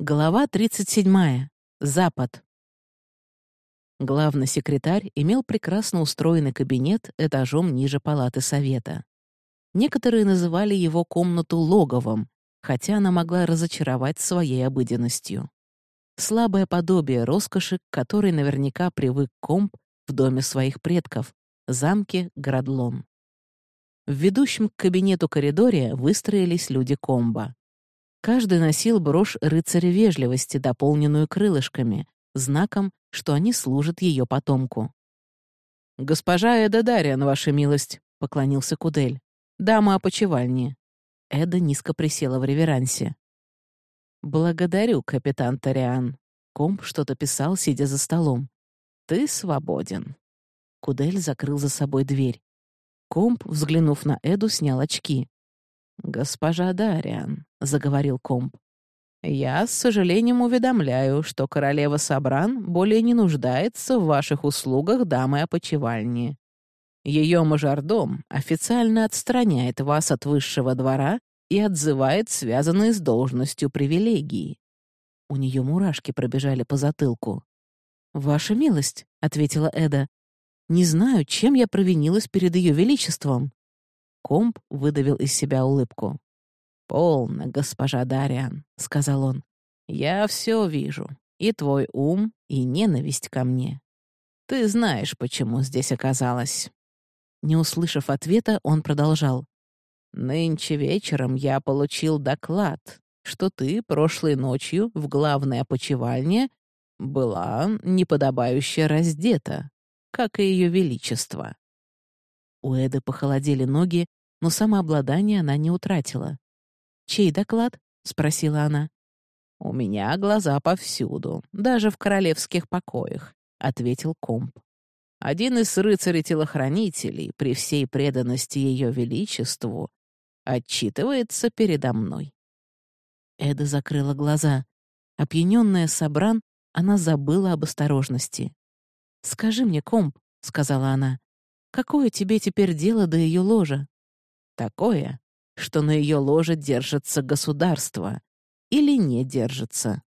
Глава 37. Запад. Главный секретарь имел прекрасно устроенный кабинет этажом ниже палаты совета. Некоторые называли его комнату логовом, хотя она могла разочаровать своей обыденностью. Слабое подобие роскоши, к которой наверняка привык комп в доме своих предков, замке Градлон. В ведущем к кабинету коридоре выстроились люди комба. Каждый носил брошь рыцаря вежливости, дополненную крылышками, знаком, что они служат ее потомку. «Госпожа Эда Дариан, ваша милость», — поклонился Кудель. «Дама опочивальни». Эда низко присела в реверансе. «Благодарю, капитан Тариан». Комп что-то писал, сидя за столом. «Ты свободен». Кудель закрыл за собой дверь. Комп, взглянув на Эду, снял очки. «Госпожа Дариан», — заговорил комп, — «я с сожалением уведомляю, что королева Сабран более не нуждается в ваших услугах дамы опочивальни. Ее мажордом официально отстраняет вас от высшего двора и отзывает связанные с должностью привилегии». У нее мурашки пробежали по затылку. «Ваша милость», — ответила Эда, — «не знаю, чем я провинилась перед ее величеством». Комп выдавил из себя улыбку. «Полно, госпожа Дариан», — сказал он. «Я все вижу. И твой ум, и ненависть ко мне. Ты знаешь, почему здесь оказалась». Не услышав ответа, он продолжал. «Нынче вечером я получил доклад, что ты прошлой ночью в главной опочивальне была неподобающе раздета, как и ее величество». У Эды похолодели ноги, но самообладание она не утратила. «Чей доклад?» — спросила она. «У меня глаза повсюду, даже в королевских покоях», — ответил комп. «Один из рыцарей-телохранителей, при всей преданности ее величеству, отчитывается передо мной». Эда закрыла глаза. Опьяненная Сабран, она забыла об осторожности. «Скажи мне, комп», — сказала она, — «какое тебе теперь дело до ее ложа?» Такое, что на ее ложе держится государство. Или не держится.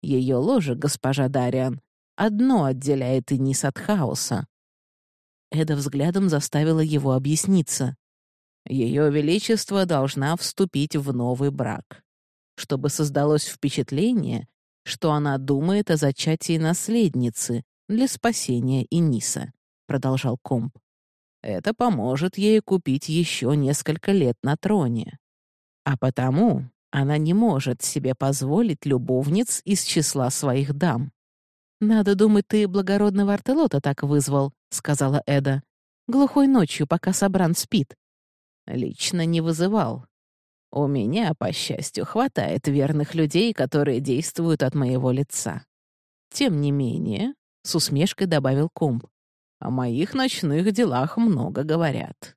Ее ложе, госпожа Дариан, одно отделяет Инис от хаоса. Эда взглядом заставила его объясниться. Ее Величество должна вступить в новый брак, чтобы создалось впечатление, что она думает о зачатии наследницы для спасения Иниса, продолжал Комп. Это поможет ей купить еще несколько лет на троне. А потому она не может себе позволить любовниц из числа своих дам. «Надо думать, ты благородного Артелота так вызвал», — сказала Эда. «Глухой ночью, пока Собран спит». «Лично не вызывал. У меня, по счастью, хватает верных людей, которые действуют от моего лица. Тем не менее», — с усмешкой добавил Комб, о моих ночных делах много говорят.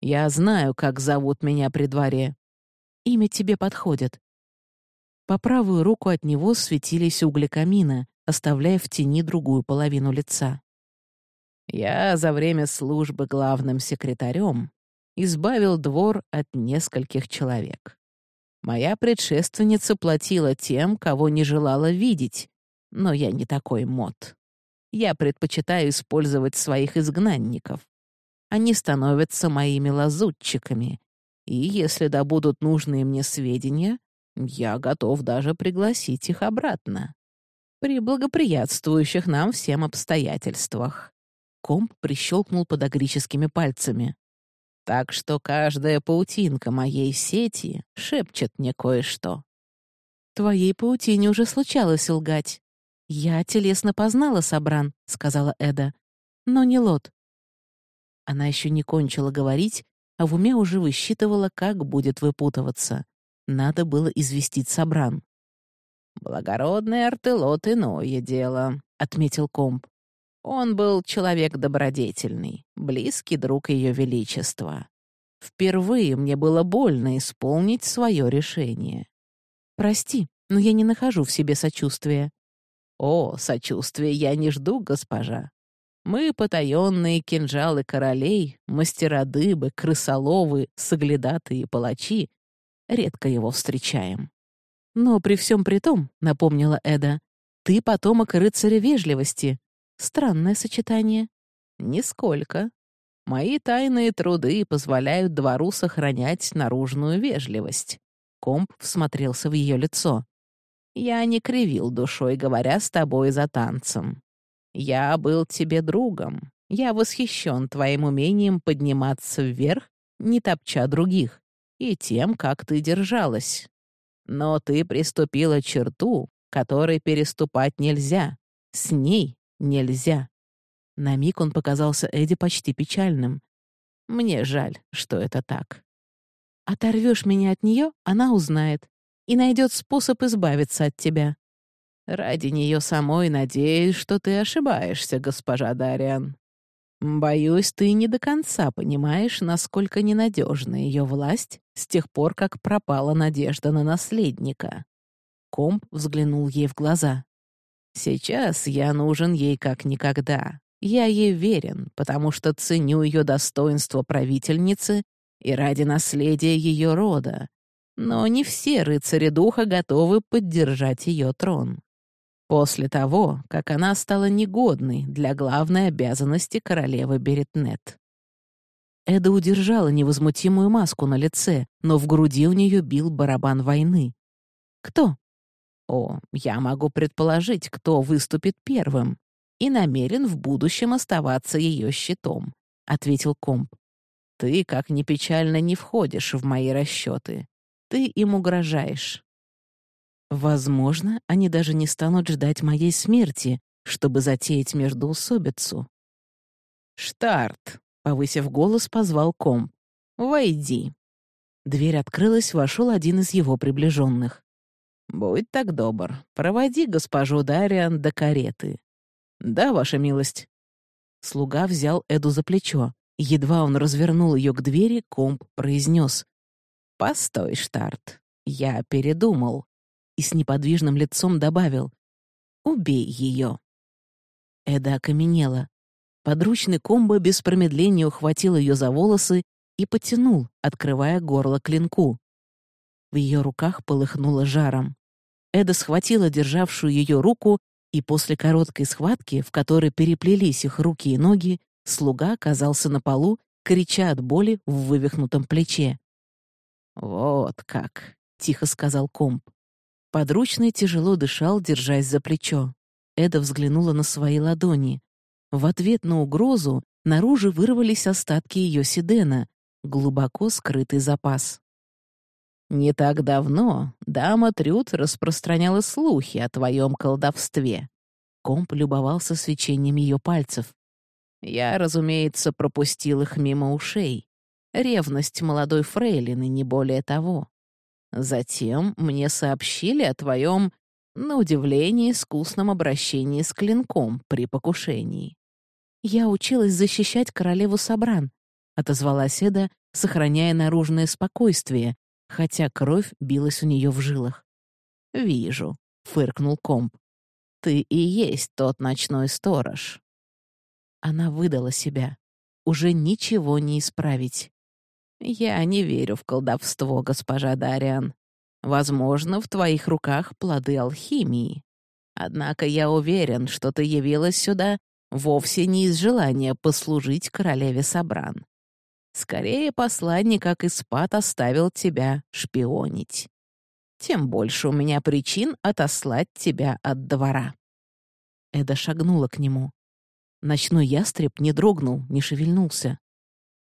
Я знаю, как зовут меня при дворе. Имя тебе подходит. По правую руку от него светились угли камина, оставляя в тени другую половину лица. Я за время службы главным секретарем избавил двор от нескольких человек. Моя предшественница платила тем, кого не желала видеть, но я не такой мод я предпочитаю использовать своих изгнанников. Они становятся моими лазутчиками, и если добудут нужные мне сведения, я готов даже пригласить их обратно. При благоприятствующих нам всем обстоятельствах. Комп прищелкнул подогрическими пальцами. Так что каждая паутинка моей сети шепчет мне кое-что. Твоей паутине уже случалось лгать. «Я телесно познала Сабран», — сказала Эда, — «но не Лот». Она еще не кончила говорить, а в уме уже высчитывала, как будет выпутываться. Надо было известить Сабран. «Благородный Артелот — иное дело», — отметил Комп. «Он был человек добродетельный, близкий друг Ее Величества. Впервые мне было больно исполнить свое решение. Прости, но я не нахожу в себе сочувствия. «О, сочувствия я не жду, госпожа. Мы, потаенные кинжалы королей, мастера дыбы, крысоловы, соглядатые и палачи, редко его встречаем. «Но при всем при том», — напомнила Эда, «ты потомок рыцаря вежливости. Странное сочетание». «Нисколько. Мои тайные труды позволяют двору сохранять наружную вежливость». Комп всмотрелся в ее лицо. «Я не кривил душой, говоря с тобой за танцем. Я был тебе другом. Я восхищен твоим умением подниматься вверх, не топча других, и тем, как ты держалась. Но ты приступила черту, которой переступать нельзя. С ней нельзя. На миг он показался Эдди почти печальным. Мне жаль, что это так. Оторвешь меня от нее, она узнает и найдет способ избавиться от тебя. Ради нее самой надеюсь, что ты ошибаешься, госпожа Дариан. Боюсь, ты не до конца понимаешь, насколько ненадежна ее власть с тех пор, как пропала надежда на наследника. Комп взглянул ей в глаза. Сейчас я нужен ей как никогда. Я ей верен, потому что ценю ее достоинство правительницы и ради наследия ее рода. Но не все рыцари духа готовы поддержать ее трон после того, как она стала негодной для главной обязанности королевы Беретнет. Эда удержала невозмутимую маску на лице, но в груди у нее бил барабан войны. «Кто?» «О, я могу предположить, кто выступит первым и намерен в будущем оставаться ее щитом», — ответил комп. «Ты, как ни печально, не входишь в мои расчеты. Ты им угрожаешь. Возможно, они даже не станут ждать моей смерти, чтобы затеять междоусобицу. «Штарт!» — повысив голос, позвал ком. «Войди!» Дверь открылась, вошел один из его приближенных. «Будь так добр, проводи госпожу Дариан до кареты». «Да, ваша милость». Слуга взял Эду за плечо. Едва он развернул ее к двери, комп произнес. «Постой, Штарт, я передумал и с неподвижным лицом добавил «Убей ее». Эда окаменела. Подручный комбо без промедления ухватил ее за волосы и потянул, открывая горло клинку. В ее руках полыхнуло жаром. Эда схватила державшую ее руку, и после короткой схватки, в которой переплелись их руки и ноги, слуга оказался на полу, крича от боли в вывихнутом плече. «Вот как», — тихо сказал комп. Подручный тяжело дышал, держась за плечо. Эда взглянула на свои ладони. В ответ на угрозу наружу вырвались остатки ее седена, глубоко скрытый запас. «Не так давно дама Трюд распространяла слухи о твоем колдовстве». Комп любовался свечением ее пальцев. «Я, разумеется, пропустил их мимо ушей. Ревность молодой фрейлины, не более того. Затем мне сообщили о твоем, на удивление, искусном обращении с клинком при покушении. «Я училась защищать королеву Сабран», — отозвалась Эда, сохраняя наружное спокойствие, хотя кровь билась у нее в жилах. «Вижу», — фыркнул комп. «Ты и есть тот ночной сторож». Она выдала себя. Уже ничего не исправить. «Я не верю в колдовство, госпожа Дариан. Возможно, в твоих руках плоды алхимии. Однако я уверен, что ты явилась сюда вовсе не из желания послужить королеве Сабран. Скорее, посланник, как Испат, оставил тебя шпионить. Тем больше у меня причин отослать тебя от двора». Эда шагнула к нему. Ночной ястреб не дрогнул, не шевельнулся.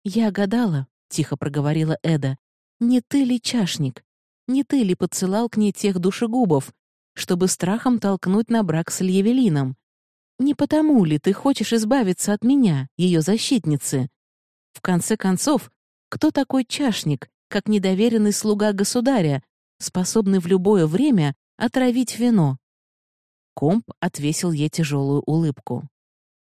«Я гадала, — тихо проговорила Эда. «Не ты ли чашник? Не ты ли подсылал к ней тех душегубов, чтобы страхом толкнуть на брак с Льявелином? Не потому ли ты хочешь избавиться от меня, ее защитницы? В конце концов, кто такой чашник, как недоверенный слуга государя, способный в любое время отравить вино?» Комп отвесил ей тяжелую улыбку.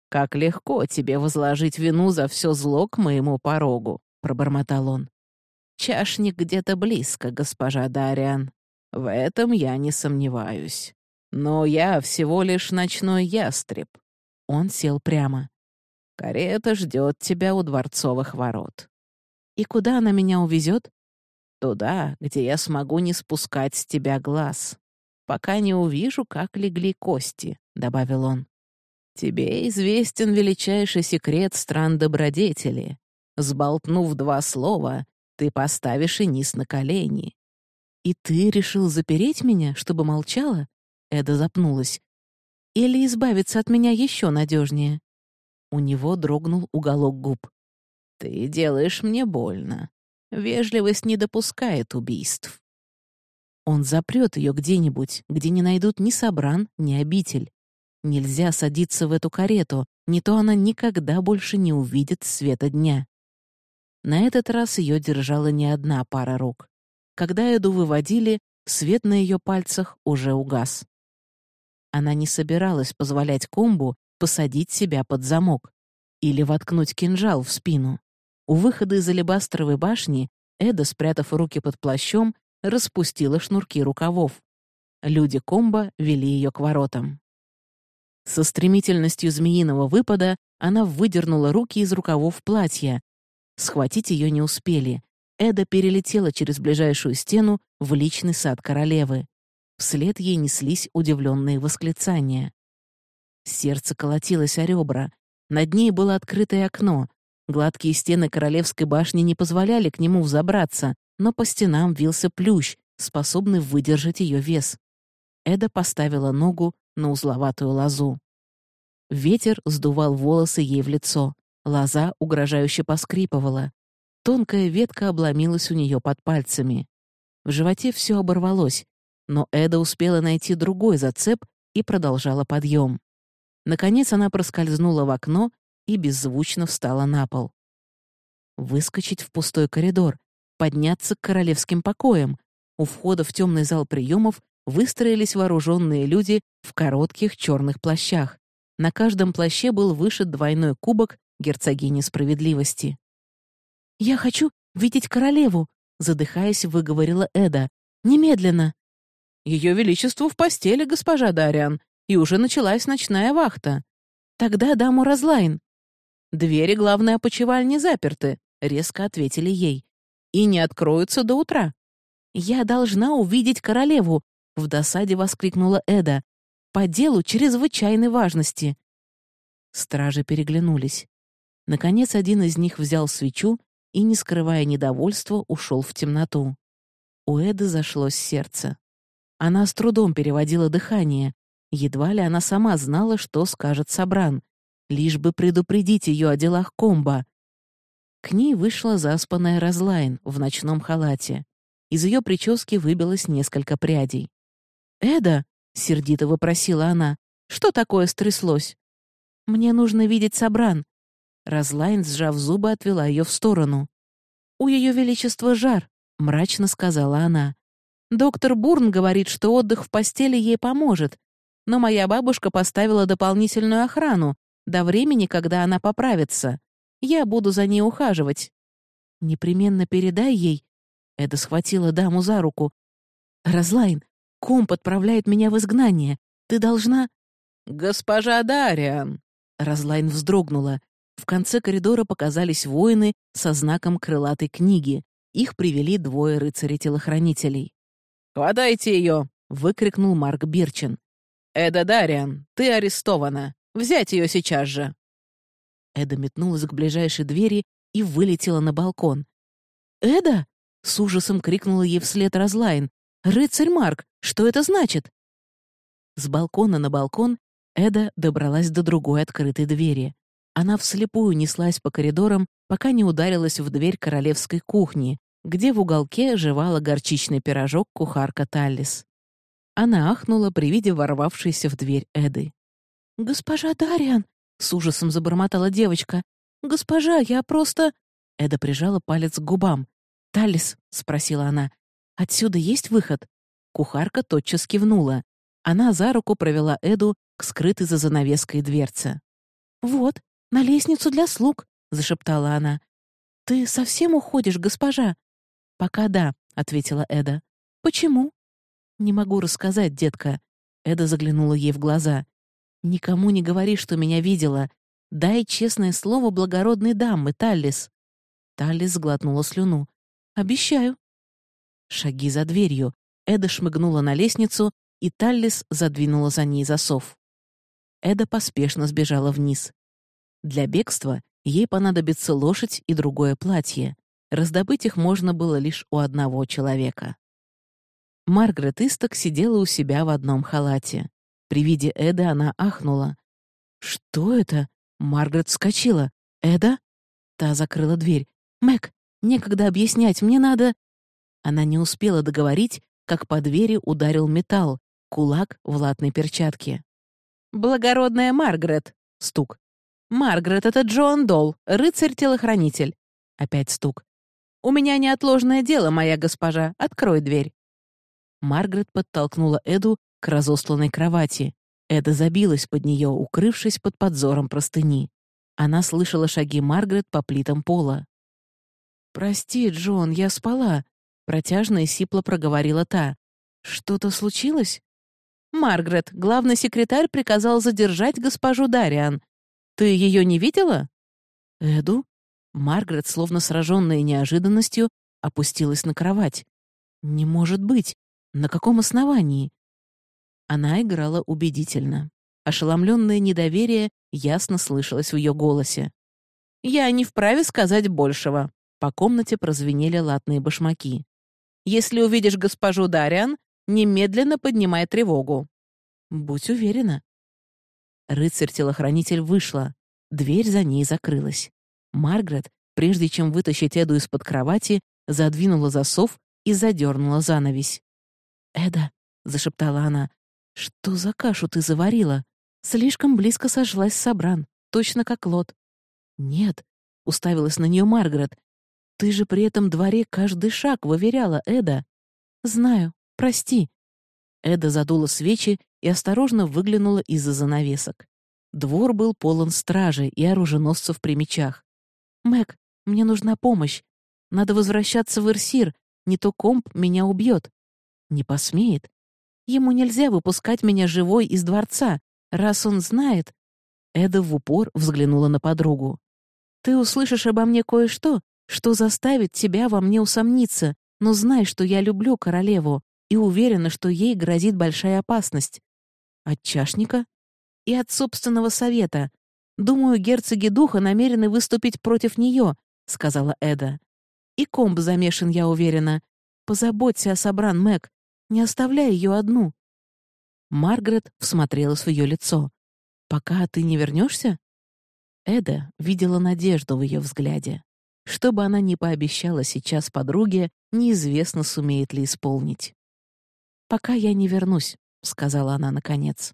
«Как легко тебе возложить вину за все зло к моему порогу пробормотал он. «Чашник где-то близко, госпожа Дариан. В этом я не сомневаюсь. Но я всего лишь ночной ястреб». Он сел прямо. «Карета ждет тебя у дворцовых ворот». «И куда она меня увезет?» Туда, где я смогу не спускать с тебя глаз. Пока не увижу, как легли кости», — добавил он. «Тебе известен величайший секрет стран добродетели. Сболтнув два слова, ты поставишь и низ на колени». «И ты решил запереть меня, чтобы молчала?» Эда запнулась. «Или избавиться от меня еще надежнее?» У него дрогнул уголок губ. «Ты делаешь мне больно. Вежливость не допускает убийств». Он запрет ее где-нибудь, где не найдут ни собран, ни обитель. Нельзя садиться в эту карету, не то она никогда больше не увидит света дня. На этот раз ее держала не одна пара рук. Когда Эду выводили, свет на ее пальцах уже угас. Она не собиралась позволять комбу посадить себя под замок или воткнуть кинжал в спину. У выхода из алебастровой башни Эда, спрятав руки под плащом, распустила шнурки рукавов. Люди комбо вели ее к воротам. Со стремительностью змеиного выпада она выдернула руки из рукавов платья. Схватить ее не успели. Эда перелетела через ближайшую стену в личный сад королевы. Вслед ей неслись удивленные восклицания. Сердце колотилось о ребра. Над ней было открытое окно. Гладкие стены королевской башни не позволяли к нему взобраться, но по стенам вился плющ, способный выдержать ее вес. Эда поставила ногу на узловатую лозу. Ветер сдувал волосы ей в лицо. Лоза угрожающе поскрипывала. Тонкая ветка обломилась у нее под пальцами. В животе все оборвалось, но Эда успела найти другой зацеп и продолжала подъем. Наконец она проскользнула в окно и беззвучно встала на пол. Выскочить в пустой коридор, подняться к королевским покоям. У входа в темный зал приемов выстроились вооруженные люди в коротких черных плащах. На каждом плаще был вышит двойной кубок герцогини справедливости. «Я хочу видеть королеву», — задыхаясь, выговорила Эда. «Немедленно!» Ее величеству в постели, госпожа Дариан, и уже началась ночная вахта. Тогда даму Разлайн. Двери главной опочивальни заперты, резко ответили ей. И не откроются до утра. Я должна увидеть королеву, в досаде воскликнула Эда. По делу чрезвычайной важности. Стражи переглянулись. Наконец один из них взял свечу и, не скрывая недовольства, ушел в темноту. У Эды зашлось сердце. Она с трудом переводила дыхание. Едва ли она сама знала, что скажет Сабран, лишь бы предупредить ее о делах комба. К ней вышла заспанная Разлайн в ночном халате. Из ее прически выбилось несколько прядей. «Эда!» — сердито вопросила она. «Что такое стряслось?» «Мне нужно видеть Сабран». Разлайн, сжав зубы, отвела ее в сторону. «У ее величества жар», — мрачно сказала она. Доктор Бурн говорит, что отдых в постели ей поможет, но моя бабушка поставила дополнительную охрану до времени, когда она поправится. Я буду за ней ухаживать. Непременно передай ей. Эда схватила даму за руку. Разлайн, комп отправляет меня в изгнание. Ты должна... Госпожа Дариан. Разлайн вздрогнула. В конце коридора показались воины со знаком крылатой книги. Их привели двое рыцарей-телохранителей. «Хватайте ее!» — выкрикнул Марк Бирчин. «Эда Дариан, ты арестована. Взять ее сейчас же!» Эда метнулась к ближайшей двери и вылетела на балкон. «Эда!» — с ужасом крикнула ей вслед Разлайн. «Рыцарь Марк, что это значит?» С балкона на балкон Эда добралась до другой открытой двери. Она вслепую неслась по коридорам, пока не ударилась в дверь королевской кухни, где в уголке жевала горчичный пирожок кухарка Таллис. Она ахнула при виде ворвавшейся в дверь Эды. «Госпожа Дариан!» — с ужасом забормотала девочка. «Госпожа, я просто...» Эда прижала палец к губам. «Таллис?» — спросила она. «Отсюда есть выход?» Кухарка тотчас кивнула. Она за руку провела Эду к скрытой за занавеской дверце. «Вот, на лестницу для слуг», — зашептала она. «Ты совсем уходишь, госпожа?» «Пока да», — ответила Эда. «Почему?» «Не могу рассказать, детка». Эда заглянула ей в глаза. «Никому не говори, что меня видела. Дай честное слово благородной дамы, Таллис». Таллис сглотнула слюну. «Обещаю». Шаги за дверью. Эда шмыгнула на лестницу, и Таллис задвинула за ней засов. Эда поспешно сбежала вниз. Для бегства ей понадобится лошадь и другое платье. Раздобыть их можно было лишь у одного человека. Маргарет Исток сидела у себя в одном халате. При виде Эды она ахнула. «Что это?» Маргарет вскочила. «Эда?» Та закрыла дверь. «Мэг, некогда объяснять, мне надо...» Она не успела договорить, как по двери ударил металл, кулак в латной перчатке. «Благородная Маргарет!» — стук. «Маргарет, это Джоан Долл, рыцарь-телохранитель». Опять стук. «У меня неотложное дело, моя госпожа. Открой дверь». Маргарет подтолкнула Эду к разосланной кровати. Эда забилась под нее, укрывшись под подзором простыни. Она слышала шаги Маргарет по плитам пола. «Прости, Джон, я спала», — протяжно и сипло проговорила та. «Что-то случилось?» «Маргарет, главный секретарь приказал задержать госпожу Дариан. Ты ее не видела?» «Эду?» Маргарет, словно сраженная неожиданностью, опустилась на кровать. «Не может быть! На каком основании?» Она играла убедительно. Ошеломленное недоверие ясно слышалось в ее голосе. «Я не вправе сказать большего». По комнате прозвенели латные башмаки. «Если увидишь госпожу Дариан, немедленно поднимай тревогу». «Будь уверена». Рыцарь-телохранитель вышла. Дверь за ней закрылась. Маргарет, прежде чем вытащить Эду из-под кровати, задвинула засов и задернула занавесь. «Эда», — зашептала она, — «что за кашу ты заварила? Слишком близко сошлась с Собран, точно как Лот». «Нет», — уставилась на нее Маргарет, — «ты же при этом дворе каждый шаг выверяла, Эда». «Знаю, прости». Эда задула свечи и осторожно выглянула из-за занавесок. Двор был полон стражей и оруженосцев при мечах. «Мэг, мне нужна помощь. Надо возвращаться в Ирсир, не то комп меня убьет. Не посмеет. Ему нельзя выпускать меня живой из дворца, раз он знает. Эда в упор взглянула на подругу. Ты услышишь обо мне кое-что, что заставит тебя во мне усомниться, но знай, что я люблю королеву и уверена, что ей грозит большая опасность. От чашника и от собственного совета. Думаю, герцоги духа намерены выступить против нее, сказала Эда. И комб замешан, я уверена. Позаботься о Собран, Мэг. Не оставляй ее одну». Маргарет всмотрелась в ее лицо. «Пока ты не вернешься?» Эда видела надежду в ее взгляде. Что бы она ни пообещала сейчас подруге, неизвестно, сумеет ли исполнить. «Пока я не вернусь», — сказала она наконец.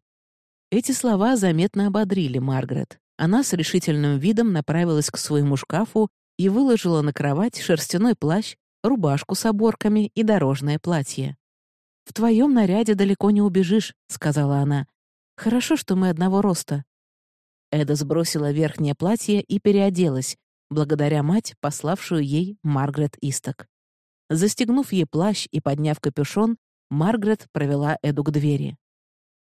Эти слова заметно ободрили Маргарет. Она с решительным видом направилась к своему шкафу и выложила на кровать шерстяной плащ, рубашку с оборками и дорожное платье. «В твоем наряде далеко не убежишь», — сказала она. «Хорошо, что мы одного роста». Эда сбросила верхнее платье и переоделась, благодаря мать, пославшую ей Маргарет Исток. Застегнув ей плащ и подняв капюшон, Маргарет провела Эду к двери.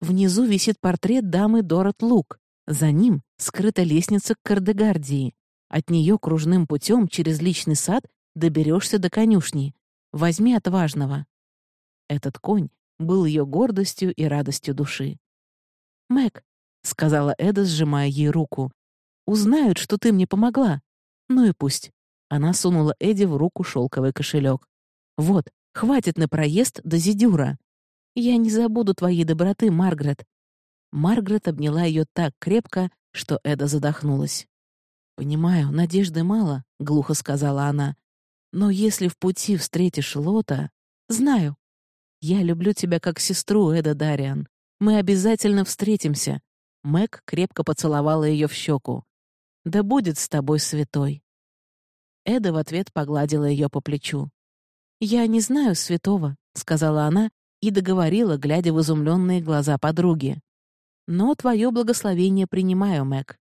Внизу висит портрет дамы Дорот Лук. За ним скрыта лестница к Кардегардии. От нее кружным путем через личный сад доберешься до конюшни. Возьми отважного. Этот конь был ее гордостью и радостью души. «Мэг», — сказала Эда, сжимая ей руку, — «узнают, что ты мне помогла. Ну и пусть». Она сунула Эдди в руку шелковый кошелек. «Вот, хватит на проезд до Зидюра. Я не забуду твоей доброты, Маргарет». Маргарет обняла ее так крепко, что Эда задохнулась. «Понимаю, надежды мало», — глухо сказала она. «Но если в пути встретишь Лота...» «Знаю», «Я люблю тебя как сестру, Эда Дариан. Мы обязательно встретимся». Мэг крепко поцеловала ее в щеку. «Да будет с тобой святой». Эда в ответ погладила ее по плечу. «Я не знаю святого», — сказала она и договорила, глядя в изумленные глаза подруги. «Но твое благословение принимаю, Мэг».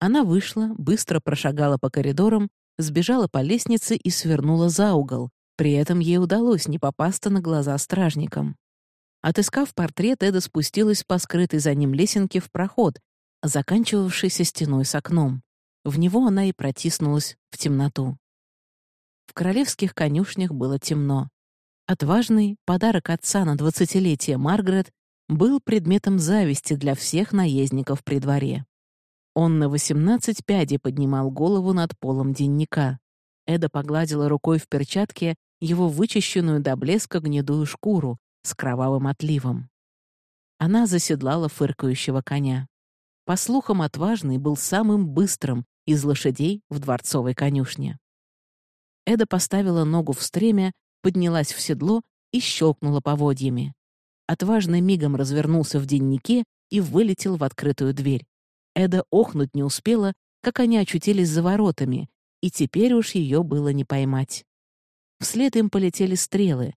Она вышла, быстро прошагала по коридорам, сбежала по лестнице и свернула за угол, при этом ей удалось не попасться на глаза стражникам. Отыскав портрет, Эда спустилась по скрытой за ним лесенке в проход, заканчивавшийся стеной с окном. В него она и протиснулась в темноту. В королевских конюшнях было темно. Отважный подарок отца на двадцатилетие Маргарет был предметом зависти для всех наездников при дворе. Он на восемнадцать пядей поднимал голову над полом денника. Эда погладила рукой в перчатке его вычищенную до блеска гнедую шкуру с кровавым отливом. Она заседлала фыркающего коня. По слухам, отважный был самым быстрым из лошадей в дворцовой конюшне. Эда поставила ногу в стремя, поднялась в седло и щелкнула поводьями. Отважный мигом развернулся в деннике и вылетел в открытую дверь. Эда охнуть не успела, как они очутились за воротами, и теперь уж ее было не поймать. Вслед им полетели стрелы.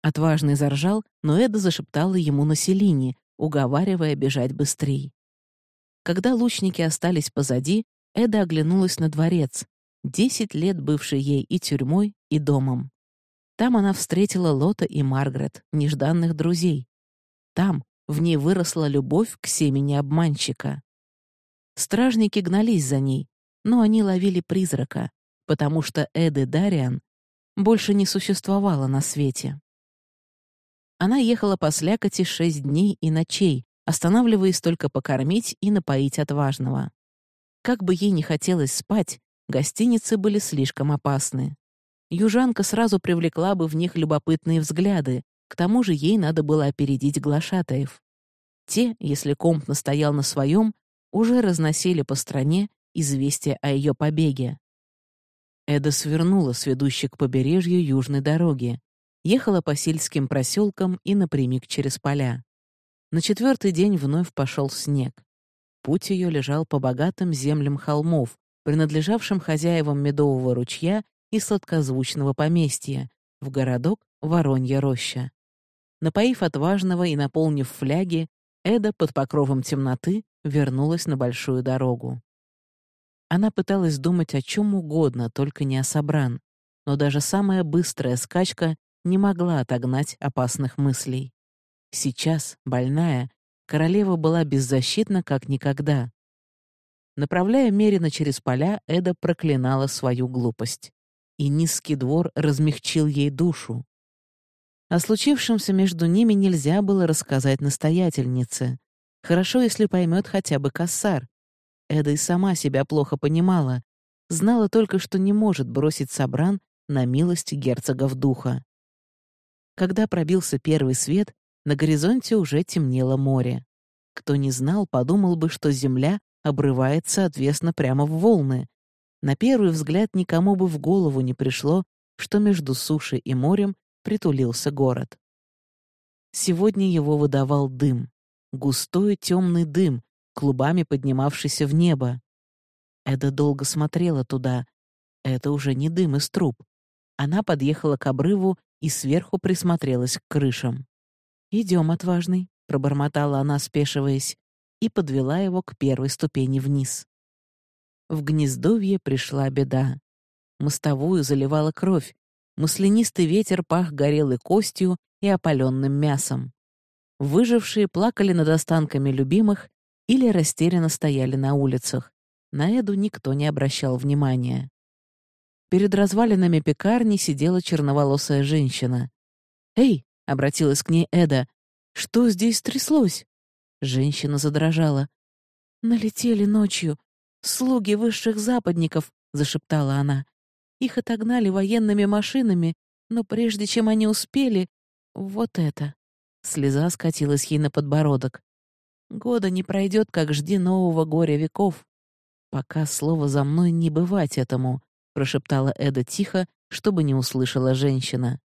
Отважный заржал, но Эда зашептала ему на селине, уговаривая бежать быстрей. Когда лучники остались позади, Эда оглянулась на дворец, десять лет бывший ей и тюрьмой, и домом. Там она встретила Лота и Маргарет, нежданных друзей. Там в ней выросла любовь к семени обманщика. Стражники гнались за ней, но они ловили призрака, потому что Эды Дариан больше не существовало на свете. Она ехала по слякоти шесть дней и ночей, останавливаясь только покормить и напоить отважного. Как бы ей не хотелось спать, гостиницы были слишком опасны. Южанка сразу привлекла бы в них любопытные взгляды, к тому же ей надо было опередить глашатаев. Те, если комп настоял на своем, уже разносили по стране известие о ее побеге. Эда свернула с ведущей к побережью южной дороги, ехала по сельским проселкам и напрямик через поля. На четвертый день вновь пошел снег. Путь ее лежал по богатым землям холмов, принадлежавшим хозяевам Медового ручья и сладкозвучного поместья, в городок Воронья роща. Напоив отважного и наполнив фляги, Эда под покровом темноты вернулась на большую дорогу. Она пыталась думать о чем угодно, только не о Собран, но даже самая быстрая скачка не могла отогнать опасных мыслей. Сейчас, больная, королева была беззащитна как никогда. Направляя Мерина через поля, Эда проклинала свою глупость. И низкий двор размягчил ей душу. О случившемся между ними нельзя было рассказать настоятельнице. Хорошо, если поймет хотя бы Кассар, Эда и сама себя плохо понимала, знала только, что не может бросить Сабран на милость герцогов духа. Когда пробился первый свет, на горизонте уже темнело море. Кто не знал, подумал бы, что земля обрывается отвесно прямо в волны. На первый взгляд никому бы в голову не пришло, что между сушей и морем притулился город. Сегодня его выдавал дым. Густой темный дым, клубами поднимавшийся в небо. Эда долго смотрела туда. Это уже не дым из труб. Она подъехала к обрыву и сверху присмотрелась к крышам. «Идем, отважный», — пробормотала она, спешиваясь, и подвела его к первой ступени вниз. В гнездовье пришла беда. Мостовую заливала кровь, маслянистый ветер пах горелой костью и опаленным мясом. Выжившие плакали над останками любимых или растерянно стояли на улицах. На Эду никто не обращал внимания. Перед развалинами пекарни сидела черноволосая женщина. «Эй!» — обратилась к ней Эда. «Что здесь тряслось?» Женщина задрожала. «Налетели ночью. Слуги высших западников», — зашептала она. «Их отогнали военными машинами, но прежде чем они успели... Вот это!» Слеза скатилась ей на подбородок. Года не пройдет, как жди нового горя веков. Пока слово за мной не бывать этому, прошептала Эда тихо, чтобы не услышала женщина.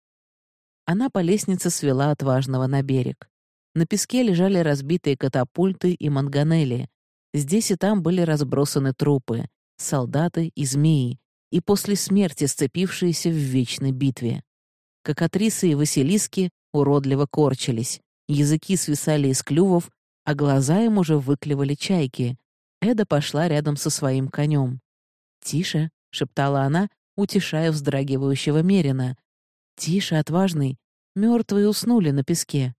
Она по лестнице свела отважного на берег. На песке лежали разбитые катапульты и манганели. Здесь и там были разбросаны трупы, солдаты и змеи, и после смерти сцепившиеся в вечной битве. Кокатрисы и василиски уродливо корчились, языки свисали из клювов, а глаза им уже выклевали чайки. Эда пошла рядом со своим конем. «Тише», — шептала она, утешая вздрагивающего Мерина. «Тише, отважный. Мертвые уснули на песке».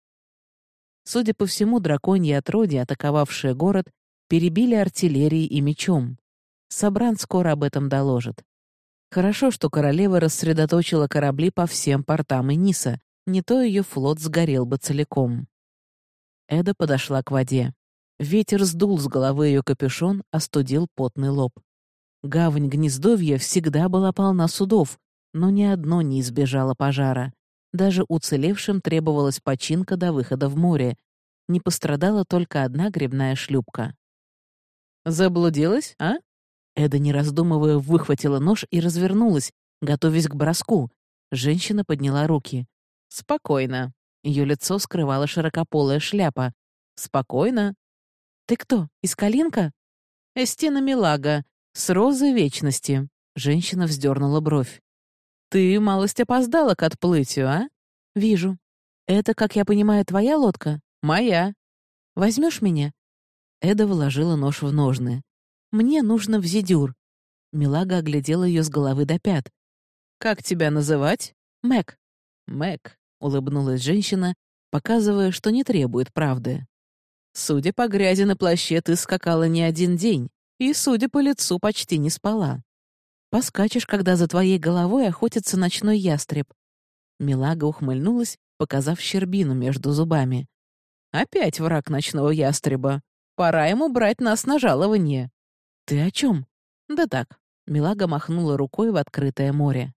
Судя по всему, драконьи отродья, атаковавшие город, перебили артиллерией и мечом. Собран скоро об этом доложит. Хорошо, что королева рассредоточила корабли по всем портам Иниса, не то ее флот сгорел бы целиком. Эда подошла к воде. Ветер сдул с головы ее капюшон, остудил потный лоб. Гавань гнездовья всегда была полна судов, но ни одно не избежало пожара. Даже уцелевшим требовалась починка до выхода в море. Не пострадала только одна грибная шлюпка. «Заблудилась, а?» Эда, не раздумывая, выхватила нож и развернулась, готовясь к броску. Женщина подняла руки. «Спокойно». Ее лицо скрывала широкополая шляпа. «Спокойно». «Ты кто, из Калинка?» «Эстина Милага, с розы вечности». Женщина вздернула бровь. «Ты малость опоздала к отплытию, а?» «Вижу. Это, как я понимаю, твоя лодка?» «Моя». Возьмешь меня?» Эда вложила нож в ножны. «Мне нужно в Зидюр». Милага оглядела ее с головы до пят. «Как тебя называть?» «Мэг». «Мэг», — улыбнулась женщина, показывая, что не требует правды. «Судя по грязи на плаще, ты скакала не один день, и, судя по лицу, почти не спала. Поскачешь, когда за твоей головой охотится ночной ястреб». Милага ухмыльнулась, показав щербину между зубами. «Опять враг ночного ястреба. Пора ему брать нас на жалование». «Ты о чем? «Да так». Милага махнула рукой в открытое море.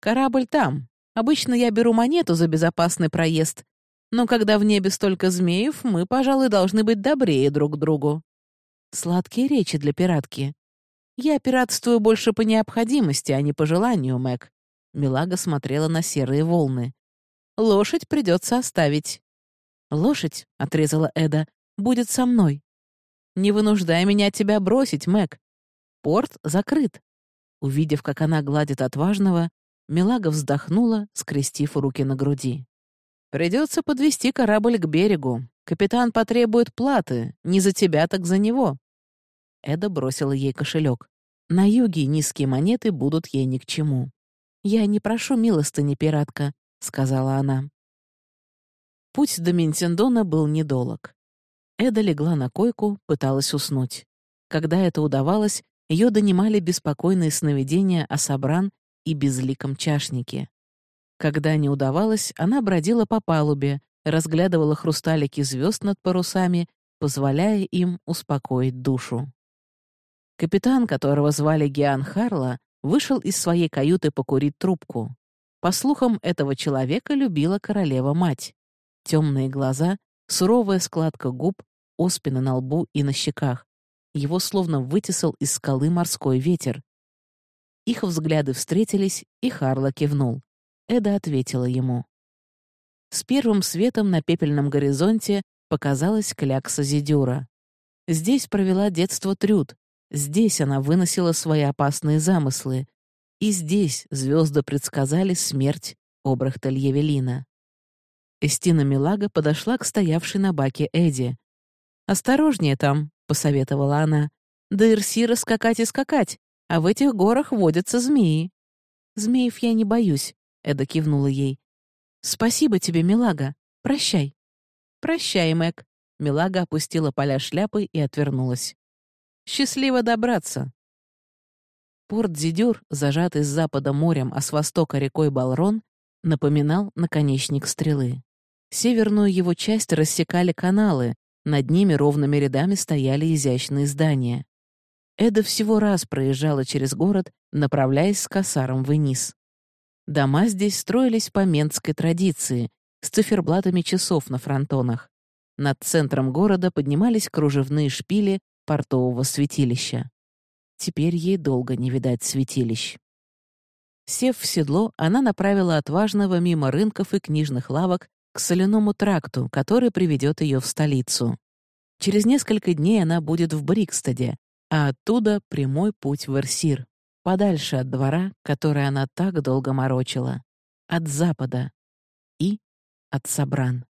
«Корабль там. Обычно я беру монету за безопасный проезд. Но когда в небе столько змеев, мы, пожалуй, должны быть добрее друг другу». Сладкие речи для пиратки. «Я пиратствую больше по необходимости, а не по желанию, Мэг». Милага смотрела на серые волны. «Лошадь придется оставить». «Лошадь», — отрезала Эда, — «будет со мной». Не вынуждай меня тебя бросить, Мэг. Порт закрыт». Увидев, как она гладит отважного, Милага вздохнула, скрестив руки на груди. «Придется подвести корабль к берегу. Капитан потребует платы. Не за тебя, так за него». Эда бросила ей кошелек. На юге низкие монеты будут ей ни к чему. «Я не прошу милостыни, пиратка», — сказала она. Путь до Ментендона был недолог. Эда легла на койку, пыталась уснуть. Когда это удавалось, ее донимали беспокойные сновидения о Сабран и безликом чашнике. Когда не удавалось, она бродила по палубе, разглядывала хрусталики звезд над парусами, позволяя им успокоить душу. Капитан, которого звали Гиан Харла, вышел из своей каюты покурить трубку. По слухам, этого человека любила королева-мать. Темные глаза, суровая складка губ, оспины на лбу и на щеках. Его словно вытесал из скалы морской ветер. Их взгляды встретились, и Харла кивнул. Эда ответила ему. С первым светом на пепельном горизонте показалась клякса Зидюра. Здесь провела детство Трюд, здесь она выносила свои опасные замыслы, и здесь звезды предсказали смерть Обрахта Льевелина. Эстина Милага подошла к стоявшей на баке Эди. «Осторожнее там», — посоветовала она. «До Ирсира скакать и скакать, а в этих горах водятся змеи». «Змеев я не боюсь», — Эда кивнула ей. «Спасибо тебе, Милага. Прощай». «Прощай, Мэг». Милага опустила поля шляпы и отвернулась. «Счастливо добраться». Порт Зидюр, зажатый с запада морем, а с востока рекой Балрон, напоминал наконечник стрелы. Северную его часть рассекали каналы, над ними ровными рядами стояли изящные здания. Эда всего раз проезжала через город, направляясь с косаром вниз. Дома здесь строились по ментской традиции, с циферблатами часов на фронтонах. Над центром города поднимались кружевные шпили портового святилища. Теперь ей долго не видать святилищ. Сев в седло, она направила отважного мимо рынков и книжных лавок к соляному тракту, который приведет ее в столицу. Через несколько дней она будет в Брикстеде, а оттуда прямой путь в Эрсир, подальше от двора, который она так долго морочила, от запада и от Сабран.